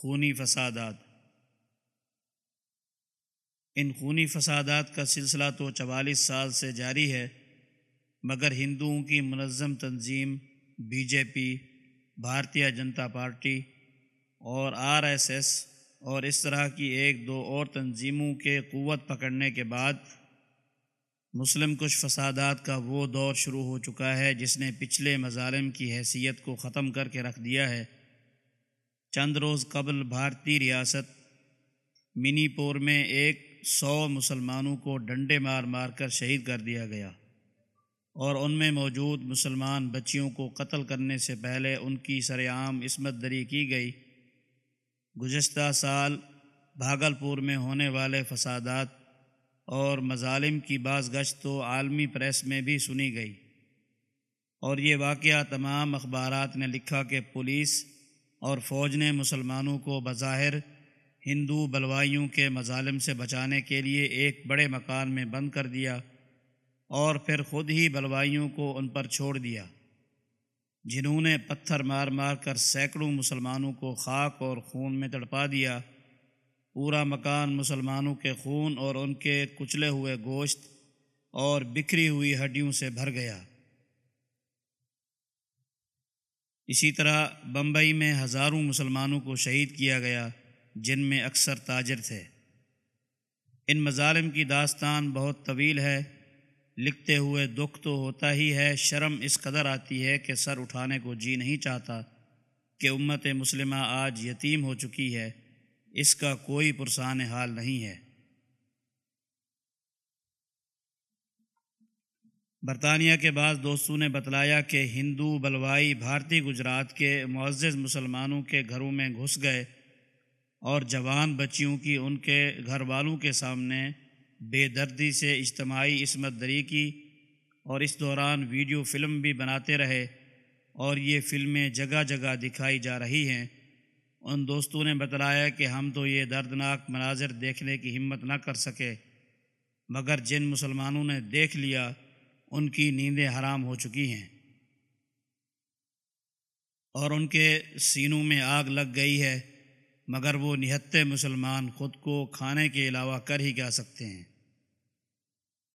خونی فسادات۔ ان خونی فسادات کا سلسلہ تو چوالیس سال سے جاری ہے، مگر ہندوؤں کی منظم تنظیم، B J P, Bharatiya Janata party اور آر ایس ایس اور اس طرح کی ایک دو اور تنظیموں کے قوت پکڑنے کے بعد مسلم کچھ فسادات کا وہ دور شروع ہو چکا ہے جس نے پچھلے مظالم کی حیثیت کو ختم کر کے رکھ دیا ہے۔ چند روز قبل بھارتی ریاست منی پور میں ایک سو مسلمانوں کو ڈنڈے مار مار کر شہید کر دیا گیا اور ان میں موجود مسلمان بچیوں کو قتل کرنے سے پہلے ان کی سر عام عصمت دری کی گئی۔ گزشتہ سال بھاگل پور میں ہونے والے فسادات اور مظالم کی بعض گشت تو عالمی پریس میں بھی سنی گئی۔ اور یہ واقعہ تمام اخبارات نے لکھا کہ پولیس اور فوج نے مسلمانوں کو بظاہر ہندو بلوائیوں کے مظالم سے بچانے کے لیے ایک بڑے مکان میں بند کر دیا اور پھر خود ہی بلوائیوں کو ان پر چھوڑ دیا۔ جنہوں نے پتھر مار مار کر سینکڑوں مسلمانوں کو خاک اور خون میں تڑپا دیا۔ پورا مکان مسلمانوں کے خون اور ان کے کچلے ہوئے گوشت اور بکھری ہوئی ہڈیوں سے بھر گیا۔ اسی طرح بمبئی میں ہزاروں مسلمانوں کو شہید کیا گیا، جن میں اکثر تاجر تھے۔ ان مظالم کی داستان بہت طویل ہے، لکھتے ہوئے دکھ تو ہوتا ہی ہے، شرم اس قدر آتی ہے کہ سر اٹھانے کو جی نہیں چاہتا کہ امت مسلمہ آج یتیم ہو چکی ہے۔ اس کا کوئی پرسان حال نہیں ہے۔ برطانیہ کے بعض دوستوں نے بتلایا کہ ہندو، بلوائی، بھارتی گجرات کے معزز مسلمانوں کے گھروں میں گھس گئے اور جوان بچیوں کی ان کے گھر والوں کے سامنے بے دردی سے اجتماعی عصمت دری کی اور اس دوران ویڈیو فلم بھی بناتے رہے اور یہ فلمیں جگہ جگہ دکھائی جا رہی ہیں۔ ان دوستوں نے بتلایا کہ ہم تو یہ دردناک مناظر دیکھنے کی ہمت نہ کر سکے، مگر جن مسلمانوں نے دیکھ لیا ان کی نیندیں حرام ہو چکی ہیں۔ اور ان کے سینوں میں آگ لگ گئی ہے، مگر وہ نہتے مسلمان خود کو کھانے کے علاوہ کر ہی کیا سکتے ہیں۔